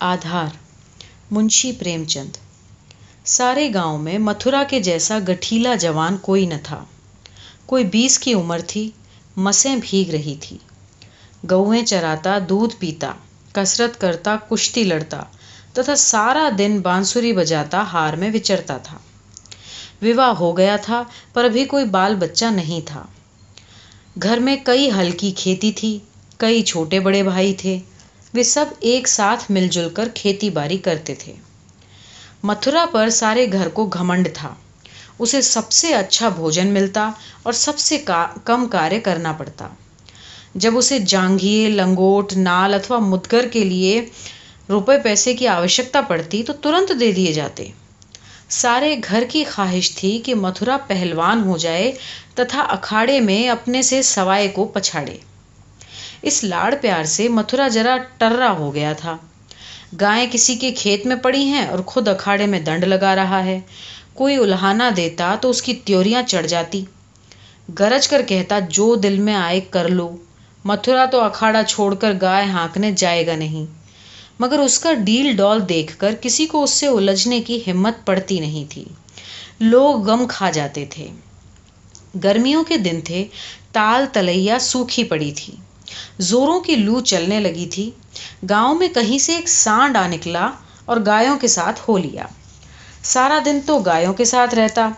آدھار۔ منشی پریم چند سارے گاؤں میں متھرا کے جیسا گٹھیلا جوان کوئی نہ تھا۔ کوئی بیس کی عمر تھی، مسیں بھیگ رہی تھی۔ گوئیں چراتا، دودھ پیتا، کثرت کرتا، کشتی لڑتا، تتھا سارا دن بانسری بجاتا، ہار میں وچرتا تھا۔ وواہ ہو گیا تھا، پر ابھی کوئی بال بچہ نہیں تھا۔ گھر میں کئی ہلکی کھیتی تھی، کئی چھوٹے بڑے بھائی تھے۔ وہ سب ایک ساتھ مل جل کر کھیتی باڑی کرتے تھے۔ متھرا پر سارے گھر کو گھمنڈ تھا۔ اسے سب سے اچھا بھوجن ملتا اور سب سے کم کاریہ کرنا پڑتا۔ جب اسے جانگھیے لنگوٹ، نال اتوا مدگر کے لیے روپے پیسے کی آوشکتا پڑتی تو ترنت دے دیے جاتے۔ سارے گھر کی خواہش تھی کہ متھرا پہلوان ہو جائے تتھا اکھاڑے میں اپنے سے سوائے کو پچھاڑے۔ اس لاڑ پیار سے متھرا جرا ٹرا ہو گیا تھا۔ گائیں کسی کے کھیت میں پڑی ہیں اور خود اکھاڑے میں دنڈ لگا رہا ہے۔ کوئی الہانا دیتا تو اس کی تیوریاں چڑھ جاتی۔ گرج کر کہتا، جو دل میں آئے کر لو۔ متھرا تو اکھاڑا چھوڑ کر گائے ہانکنے جائے گا نہیں۔ مگر اس کا ڈیل ڈال دیکھ کر کسی کو اس سے الجھنے کی ہمت پڑتی نہیں تھی۔ لوگ غم کھا جاتے تھے۔ گرمیوں کے دن تھے، تال تلیا سوکھی پڑی تھی۔ زوروں کی لو چلنے لگی تھی، گاؤں میں کہیں سے ایک سانڈ آ نکلا اور گایوں کے ساتھ ہو لیا۔ سارا دن تو گایوں کے ساتھ رہتا،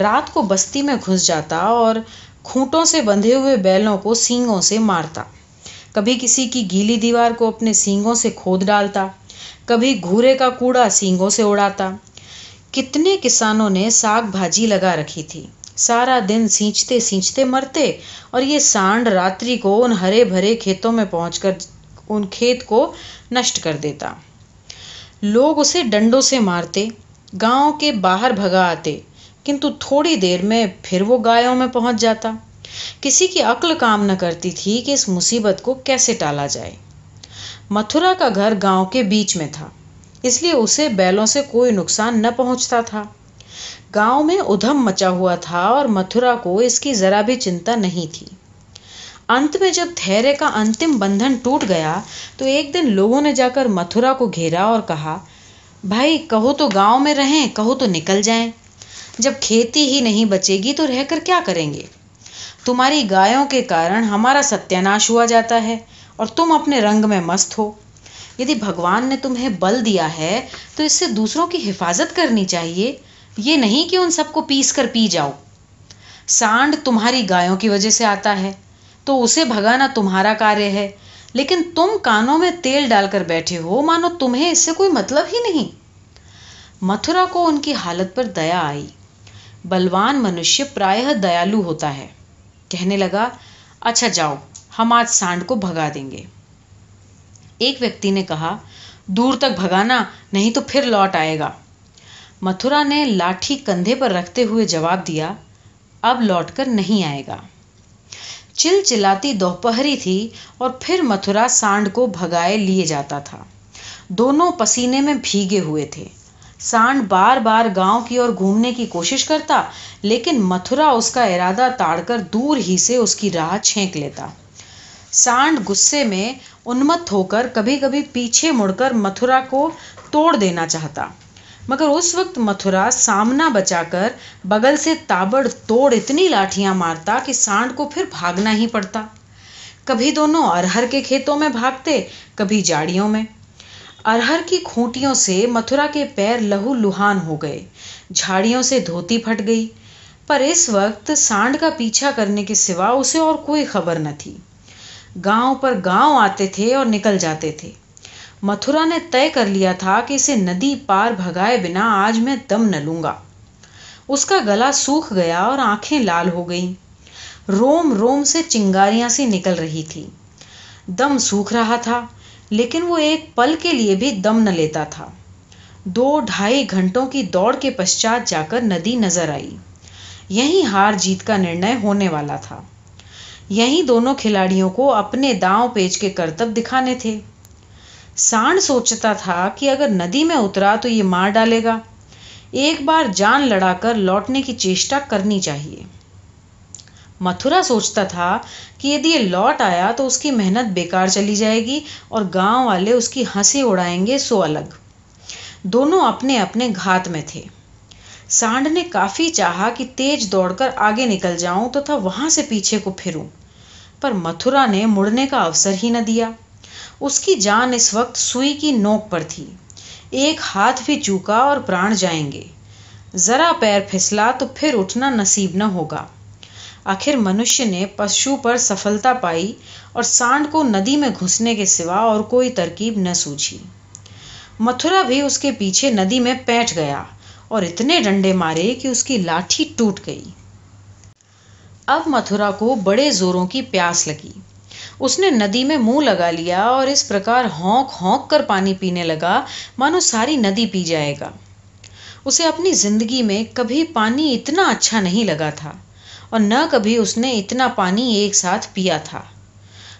رات کو بستی میں گھس جاتا اور کھوٹوں سے بندھے ہوئے بیلوں کو سینگوں سے مارتا۔ کبھی کسی کی گیلی دیوار کو اپنے سینگوں سے کھود ڈالتا، کبھی گھورے کا کوڑا سینگوں سے اڑاتا۔ کتنے کسانوں نے ساگ بھاجی لگا رکھی تھی۔ سارا دن سینچتے سینچتے مرتے اور یہ سانڈ راتری کو ان ہرے بھرے کھیتوں میں پہنچ کر ان کھیت کو نشٹ کر دیتا۔ لوگ اسے ڈنڈوں سے مارتے، گاؤں کے باہر بھگا آتے، کنتو تھوڑی دیر میں پھر وہ گایوں میں پہنچ جاتا۔ کسی کی عقل کام نہ کرتی تھی کہ اس مصیبت کو کیسے ٹالا جائے۔ متھرا کا گھر گاؤں کے بیچ میں تھا، اس لیے اسے بیلوں سے کوئی نقصان نہ پہنچتا تھا۔ گاؤں میں ادھم مچا ہوا تھا اور متھرا کو اس کی ذرا بھی چنتا نہیں تھی۔ انت میں جب دھیرے کا انتم بندھن ٹوٹ گیا تو ایک دن لوگوں نے جا کر متھرا کو گھیرا اور کہا، بھائی، کہو تو گاؤں میں رہیں، کہو تو نکل جائیں۔ جب کھیتی ہی نہیں بچے گی تو رہ کر کیا کریں گے؟ تمہاری گایوں کے کارن ہمارا ستیہناش ہوا جاتا ہے اور تم اپنے رنگ میں مست ہو۔ یدی بھگوان نے تمہیں بل دیا ہے تو اس سے دوسروں کی حفاظت کرنی چاہیے۔ یہ نہیں کہ ان سب کو پیس کر پی جاؤ۔ سانڈ تمہاری گایوں کی وجہ سے آتا ہے، تو اسے بھگانا تمہارا کاریہ ہے۔ لیکن تم کانوں میں تیل ڈال کر بیٹھے ہو، مانو تمہیں اس سے کوئی مطلب ہی نہیں۔ متھرا کو ان کی حالت پر دیا آئی۔ بلوان منشیہ پرائہ دیالو ہوتا ہے۔ کہنے لگا اچھا جاؤ، ہم آج سانڈ کو بھگا دیں گے۔ ایک ویکتی نے کہا، دور تک بھگانا، نہیں تو پھر لوٹ آئے گا۔ متھرا نے لاٹھی کندھے پر رکھتے ہوئے جواب دیا، اب لوٹ کر نہیں آئے گا۔ چل چلاتی دوپہری تھی اور پھر متھرا سانڈ کو بھگائے لیے جاتا تھا۔ دونوں پسینے میں بھیگے ہوئے تھے۔ سانڈ بار بار گاؤں کی اور گھومنے کی کوشش کرتا، لیکن متھرا اس کا ارادہ تاڑ کر دور ہی سے اس کی راہ چھینک لیتا۔ سانڈ غصے میں انمت ہو کر کبھی کبھی پیچھے مڑ کر متھرا کو توڑ دینا چاہتا۔ مگر اس وقت متھرا سامنا بچا کر بغل سے تابڑ توڑ اتنی لاٹھیاں مارتا کہ سانڈ کو پھر بھاگنا ہی پڑتا۔ کبھی دونوں ارہر کے کھیتوں میں بھاگتے، کبھی جاڑیوں میں۔ ارہر کی کھوٹیوں سے متھرا کے پیر لہو لوہان ہو گئے، جھاڑیوں سے دھوتی پھٹ گئی۔ پر اس وقت سانڈ کا پیچھا کرنے کے سوا اسے اور کوئی خبر نہ تھی۔ گاؤں پر گاؤں آتے تھے اور نکل جاتے تھے۔ متھرا نے طے کر لیا تھا کہ اسے ندی پار بھگائے بنا آج میں دم نہ لوں گا۔ اس کا گلا سوکھ گیا اور آنکھیں لال ہو گئیں۔ روم روم سے چنگاریاں سے نکل رہی تھی۔ دم سوکھ رہا تھا، لیکن وہ ایک پل کے لیے بھی دم نہ لیتا تھا۔ دو ڈھائی گھنٹوں کی دوڑ کے پشچات جا کر ندی نظر آئی۔ یہیں ہار جیت کا نرنے ہونے والا تھا۔ یہیں دونوں کھلاڑیوں کو اپنے داؤں پیچ کے کرتب دکھانے تھے۔ سانڈ سوچتا تھا کہ اگر ندی میں اترا تو یہ مار ڈالے گا۔ ایک بار جان لڑا کر لوٹنے کی چیشٹا کرنی چاہیے۔ متھرا سوچتا تھا کہ یدی یہ لوٹ آیا تو اس کی محنت بیکار چلی جائے گی اور گاؤں والے اس کی ہنسی اڑائیں گے سو الگ۔ دونوں اپنے اپنے گھات میں تھے۔ سانڈ نے کافی چاہا کہ تیز دوڑ کر آگے نکل جاؤں تو تھا وہاں سے پیچھے کو پھروں، پر متھرا نے مڑنے کا اوسر ہی نہ دیا۔ اس کی جان اس وقت سوئی کی نوک پر تھی۔ ایک ہاتھ بھی چوکا اور پران جائیں گے۔ ذرا پیر پھسلا تو پھر اٹھنا نصیب نہ ہوگا۔ آخر منشیہ نے پشو پر سفلتا پائی اور سانڈ کو ندی میں گھسنے کے سوا اور کوئی ترکیب نہ سوجھی متھرا بھی اس کے پیچھے ندی میں پیٹ گیا اور اتنے ڈنڈے مارے کہ اس کی لاٹھی ٹوٹ گئی۔ اب متھرا کو بڑے زوروں کی پیاس لگی۔ اس نے ندی میں منہ لگا لیا اور اس پرکار ہونک ہونک کر پانی پینے لگا، مانو ساری ندی پی جائے گا۔ اسے اپنی زندگی میں کبھی پانی اتنا اچھا نہیں لگا تھا اور نہ کبھی اس نے اتنا پانی ایک ساتھ پیا تھا۔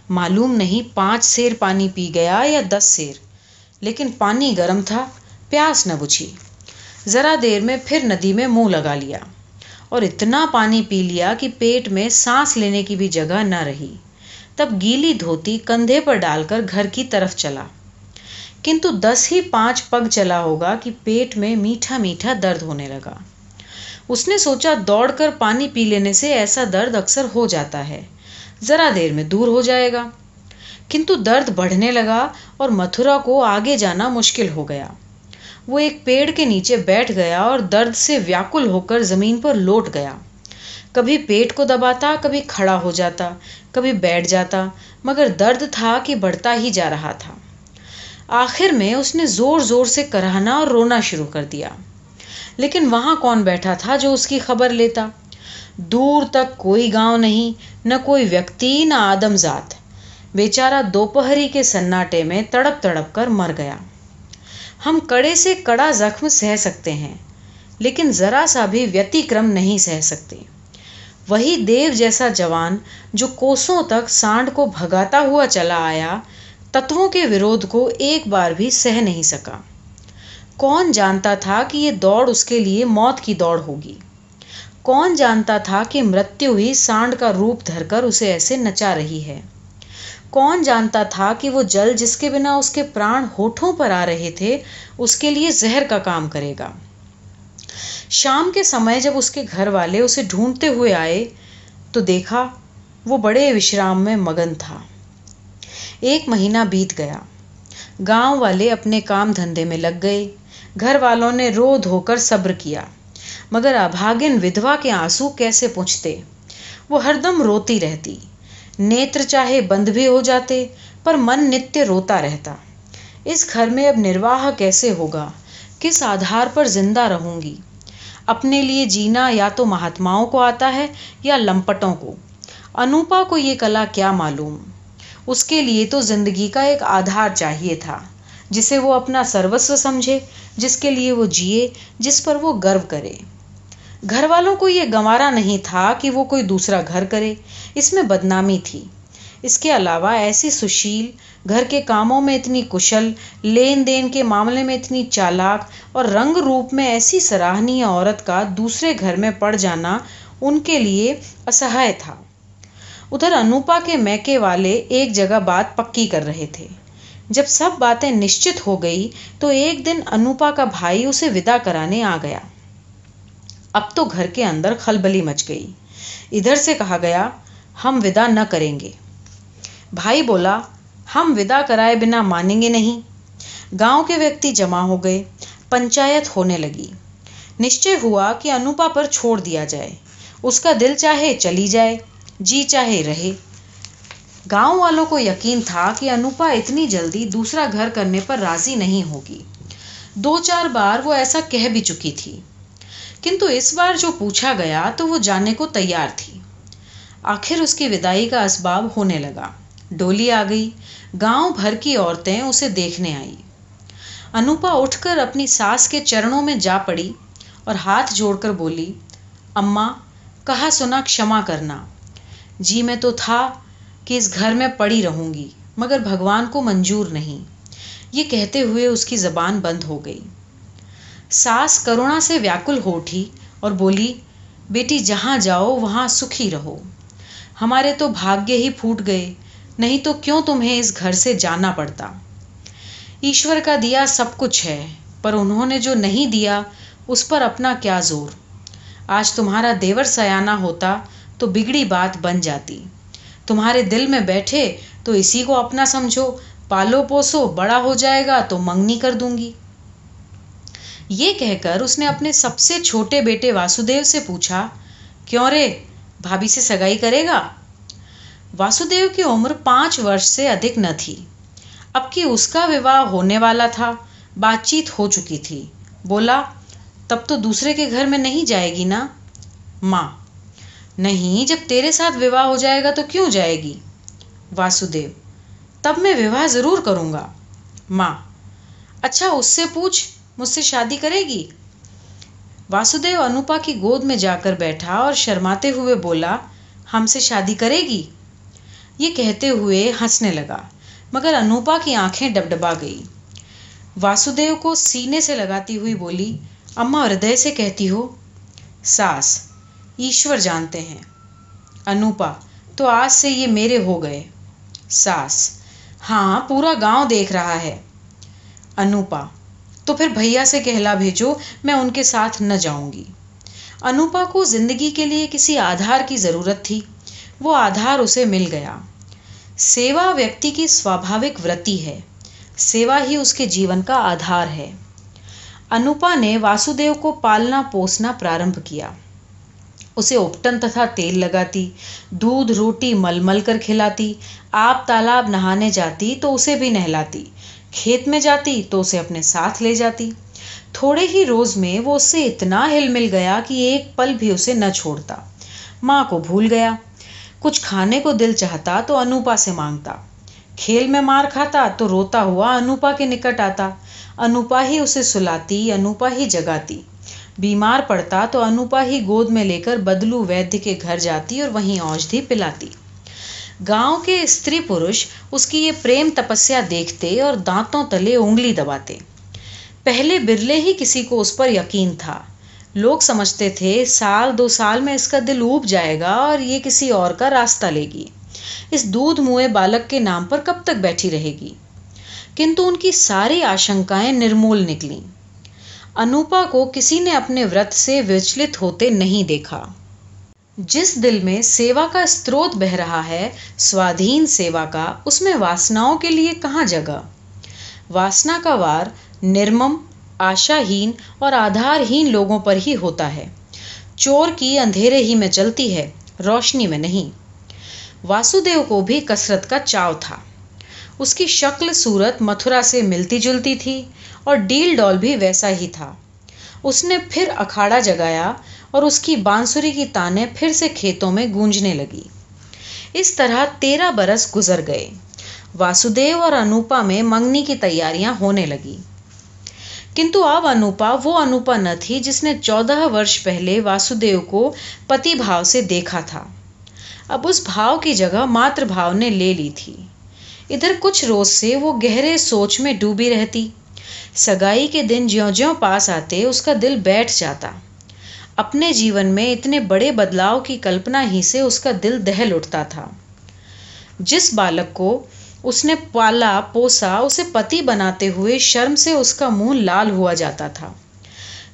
معلوم نہیں پانچ سیر پانی پی گیا یا دس سیر، لیکن پانی گرم تھا، پیاس نہ بجھی ذرا دیر میں پھر ندی میں منہ لگا لیا اور اتنا پانی پی لیا کہ پیٹ میں سانس لینے کی بھی جگہ نہ رہی۔ تب گیلی دھوتی کندھے پر ڈال کر گھر کی طرف چلا۔ کنتو دس ہی پانچ پگ چلا ہوگا کہ پیٹ میں میٹھا میٹھا درد ہونے لگا۔ اس نے سوچا دوڑ کر پانی پی لینے سے ایسا درد اکثر ہو جاتا ہے۔ ذرا دیر میں دور ہو جائے گا۔ کنتو درد بڑھنے لگا اور متھرا کو آگے جانا مشکل ہو گیا۔ وہ ایک پیڑ کے نیچے بیٹھ گیا اور درد سے ویاکل ہو کر زمین پر لوٹ گیا۔ کبھی پیٹ کو دباتا، کبھی کھڑا ہو جاتا، کبھی بیٹھ جاتا، مگر درد تھا کہ بڑھتا ہی جا رہا تھا۔ آخر میں اس نے زور زور سے کرہنا اور رونا شروع کر دیا۔ لیکن وہاں کون بیٹھا تھا جو اس کی خبر لیتا؟ دور تک کوئی گاؤں نہیں، نہ کوئی ویکتی، نہ آدم ذات۔ بیچارہ دوپہری کے سناٹے میں تڑپ تڑپ کر مر گیا۔ ہم کڑے سے کڑا زخم سہ سکتے ہیں، لیکن ذرا سا بھی ویتیکرم نہیں سہ سکتے۔ وہی دیو جیسا جوان جو کوسوں تک سانڈ کو بھگاتا ہوا چلا آیا، تتووں کے ورودھ کو ایک بار بھی سہ نہیں سکا۔ کون جانتا تھا کہ یہ دوڑ اس کے لیے موت کی دوڑ ہوگی؟ کون جانتا تھا کہ مرتیو ہی سانڈ کا روپ دھر کر اسے ایسے نچا رہی ہے؟ کون جانتا تھا کہ وہ جل جس کے بنا اس کے پران ہوٹھوں پر آ رہے تھے، اس کے لیے زہر کا کام کرے گا؟ شام کے سمے جب اس کے گھر والے اسے ڈھونڈتے ہوئے آئے تو دیکھا وہ بڑے وشرام میں مگن تھا۔ ایک مہینہ بیت گیا۔ گاؤں والے اپنے کام دھندے میں لگ گئے۔ گھر والوں نے رو دھو کر صبر کیا۔ مگر ابھاگن ودوا کے آنسو کیسے پوچھتے وہ ہر دم روتی رہتی۔ نیتر چاہے بند بھی ہو جاتے، پر من نتیہ روتا رہتا۔ اس گھر میں اب نرواہ کیسے ہوگا؟ کس آدھار پر زندہ رہوں گی؟ اپنے لیے جینا یا تو مہاتماؤں کو آتا ہے یا لمپٹوں کو۔ انوپا کو یہ کلا کیا معلوم؟ اس کے لیے تو زندگی کا ایک آدھار چاہیے تھا، جسے وہ اپنا سروسو سمجھے، جس کے لیے وہ جیے، جس پر وہ گرو کرے۔ گھر والوں کو یہ گنوارا نہیں تھا کہ وہ کوئی دوسرا گھر کرے، اس میں بدنامی تھی۔ اس کے علاوہ ایسی سشیل، گھر کے کاموں میں اتنی کشل، لین دین کے معاملے میں اتنی چالاک اور رنگ روپ میں ایسی سراہنی عورت کا دوسرے گھر میں پڑ جانا ان کے لیے اسہائے تھا۔ ادھر انوپا کے میکے والے ایک جگہ بات پکی کر رہے تھے۔ جب سب باتیں نشچت ہو گئی تو ایک دن انوپا کا بھائی اسے ودا کرانے آ گیا۔ اب تو گھر کے اندر خلبلی مچ گئی۔ ادھر سے کہا گیا، ہم ودا نہ کریں گے۔ بھائی بولا، ہم ودا کرائے بنا مانیں گے نہیں۔ گاؤں کے ویکتی جمع ہو گئے، پنچایت ہونے لگی۔ نشچے ہوا کہ انوپا پر چھوڑ دیا جائے۔ اس کا دل چاہے چلی جائے جی چاہے رہے۔ گاؤں والوں کو یقین تھا کہ انوپا اتنی جلدی دوسرا گھر کرنے پر راضی نہیں ہوگی۔ دو چار بار وہ ایسا کہہ بھی چکی تھی۔ کنتو اس بار جو پوچھا گیا تو وہ جانے کو تیار تھی۔ آخر اس کی ودائی کا اسباب ہونے لگا۔ ڈولی آ گئی۔ گاؤں بھر کی عورتیں اسے دیکھنے آئی انوپا اٹھ کر اپنی ساس کے چرنوں میں جا پڑی اور ہاتھ جوڑ کر بولی، اماں، کہا سنا کشما کرنا۔ جی میں تو تھا کہ اس گھر میں پڑی رہوں گی، مگر بھگوان کو منظور نہیں۔ یہ کہتے ہوئے اس کی زبان بند ہو گئی۔ ساس کرونا سے ویاکل ہو اٹھی اور بولی، بیٹی جہاں جاؤ وہاں سکھی رہو۔ ہمارے تو بھاگیہ ہی پھوٹ گئے۔ نہیں تو کیوں تمہیں اس گھر سے جانا پڑتا؟ ایشور کا دیا سب کچھ ہے، پر انہوں نے جو نہیں دیا، اس پر اپنا کیا زور؟ آج تمہارا دیور سیانا ہوتا تو بگڑی بات بن جاتی۔ تمہارے دل میں بیٹھے تو اسی کو اپنا سمجھو۔ پالو پوسو، بڑا ہو جائے گا تو منگنی کر دوں گی۔ یہ کہہ کر اس نے اپنے سب سے چھوٹے بیٹے واسودیو سے پوچھا، کیوں رے؟ بھابھی سے سگائی کرے گا؟ واسودیو کی عمر پانچ ورش سے ادھک نہ تھی۔ اب کی اس کا وواہ ہونے والا تھا، بات چیت ہو چکی تھی۔ بولا، تب تو دوسرے کے گھر میں نہیں جائے گی نا؟ ماں، نہیں، جب تیرے ساتھ وواہ ہو جائے گا تو کیوں جائے گی؟ واسودیو، تب میں وواہ ضرور کروں گا۔ ماں اچھا اس سے پوچھ، مجھ سے شادی کرے گی؟ واسودیو انوپا کی گود میں جا کر بیٹھا اور شرماتے ہوئے بولا، ہم سے شادی کرے گی؟ یہ کہتے ہوئے ہنسنے لگا، مگر انوپا کی آنکھیں ڈب ڈبا گئی۔ واسودیو کو سینے سے لگاتی ہوئی بولی اما ہردے سے کہتی ہو، ساس، ایشور جانتے ہیں۔ انوپا، تو آج سے یہ میرے ہو گئے۔ ساس ہاں پورا گاؤں دیکھ رہا ہے۔ انوپا، تو پھر بھیا سے کہلا بھیجو، میں ان کے ساتھ نہ جاؤں گی۔ انوپا کو زندگی کے لیے کسی آدھار کی ضرورت تھی۔ وہ آدھار اسے مل گیا۔ سیوا ویکتی کی سوابھاوک ورتی ہے۔ سیوا ہی اس کے جیون کا آدھار ہے۔ انوپا نے واسودیو کو پالنا پوسنا پرارمبھ کیا۔ اسے اپٹن تتھا تیل لگاتی، دودھ، روٹی مل مل کر کھلاتی، آپ تالاب نہانے جاتی تو اسے بھی نہلاتی۔ کھیت میں جاتی تو اسے اپنے ساتھ لے جاتی۔ تھوڑے ہی روز میں وہ اس سے اتنا ہل مل گیا کہ ایک پل بھی اسے نہ چھوڑتا۔ ماں کو بھول گیا۔ کچھ کھانے کو دل چاہتا تو انوپا سے مانگتا۔ کھیل میں مار کھاتا تو روتا ہوا انوپا کے نکٹ آتا۔ انوپا ہی اسے سلاتی، انوپا ہی جگاتی۔ بیمار پڑتا تو انوپا ہی گود میں لے کر بدلو ویدیہ کے گھر جاتی اور وہیں اوشدھی پلاتی۔ گاؤں کے استری پروش اس کی یہ پریم تپسیا دیکھتے اور دانتوں تلے انگلی دباتے۔ پہلے برلے ہی کسی کو اس پر یقین تھا۔ لوگ سمجھتے تھے، سال دو سال میں اس کا دل اوب جائے گا اور یہ کسی اور کا راستہ لے گی۔ اس دودھ منہ بالک کے نام پر کب تک بیٹھی رہے گی؟ کنتو ان کی ساری آشنکائیں نرمول نکلیں۔ انوپا کو کسی نے اپنے ورت سے وچلت ہوتے نہیں دیکھا۔ جس دل میں سیوا کا استروت بہ رہا ہے، سوادھین سیوا کا، اس میں واسناؤں کے لیے کہاں جگہ؟ واسنا کا وار نرمم آشاہین اور آدھارہین لوگوں پر ہی ہوتا ہے۔ چور کی اندھیرے ہی میں چلتی ہے، روشنی میں نہیں۔ واسودیو کو بھی کثرت کا چاو تھا۔ اس کی شکل، صورت متھرا سے ملتی جلتی تھی اور ڈیل ڈول بھی ویسا ہی تھا۔ اس نے پھر اکھاڑا جگایا اور اس کی بانسری کی تانیں پھر سے کھیتوں میں گونجنے لگی۔ اس طرح تیرہ برس گزر گئے۔ واسودیو اور انوپا میں منگنی کی تیاریاں ہونے لگی۔ کنتو اب انوپا، وہ انوپا نہ تھی جس نے چودہ ورش پہلے واسودیو کو پتی بھاؤ سے دیکھا تھا۔ اب اس بھاؤ کی جگہ ماتر بھاؤ نے لے لی تھی۔ ادھر کچھ روز سے وہ گہرے سوچ میں ڈوبی رہتی۔ سگائی کے دن جیوں جیوں پاس آتے اس کا دل بیٹھ جاتا۔ اپنے جیون میں اتنے بڑے بدلاؤ کی کلپنا ہی سے اس کا دل دہل اٹھتا تھا۔ جس بالک کو اس نے پالا، پوسا، اسے پتی بناتے ہوئے شرم سے اس کا منہ لال ہوا جاتا تھا۔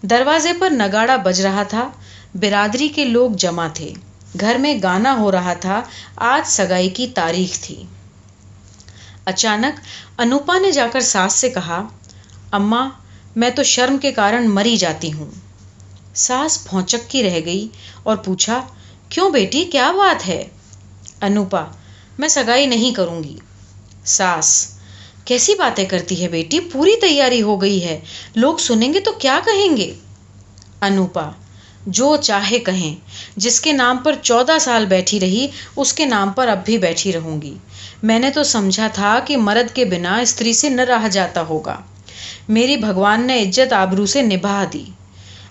دروازے پر نگاڑا بج رہا تھا۔ برادری کے لوگ جمع تھے۔ گھر میں گانا ہو رہا تھا۔ آج سگائی کی تاریخ تھی۔ اچانک انوپا نے جا کر ساس سے کہا، اماں، میں تو شرم کے کارن مری جاتی ہوں ساس پھونچکی رہ گئی اور پوچھا، کیوں بیٹی، کیا بات ہے؟ انوپا، میں سگائی نہیں کروں گی۔ ساس۔ کیسی باتیں کرتی ہے بیٹی؟ پوری تیاری ہو گئی ہے۔ لوگ سنیں گے تو کیا کہیں گے؟ انوپا، جو چاہے کہیں۔ جس کے نام پر چودہ سال بیٹھی رہی، اس کے نام پر اب بھی بیٹھی رہوں گی۔ میں نے تو سمجھا تھا کہ مرد کے بنا استری سے نہ رہا جاتا ہوگا۔ میری بھگوان نے عزت آبرو سے نبھا دی۔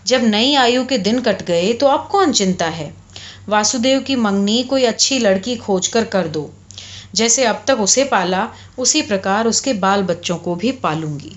جب نئی آیو کے دن کٹ گئے تو اب کون چنتا ہے؟ واسودیو کی منگنی کوئی اچھی لڑکی کھوج کر کر دو۔ جیسے اب تک اسے پالا، اسی پرکار اس کے بال بچوں کو بھی پالوں گی۔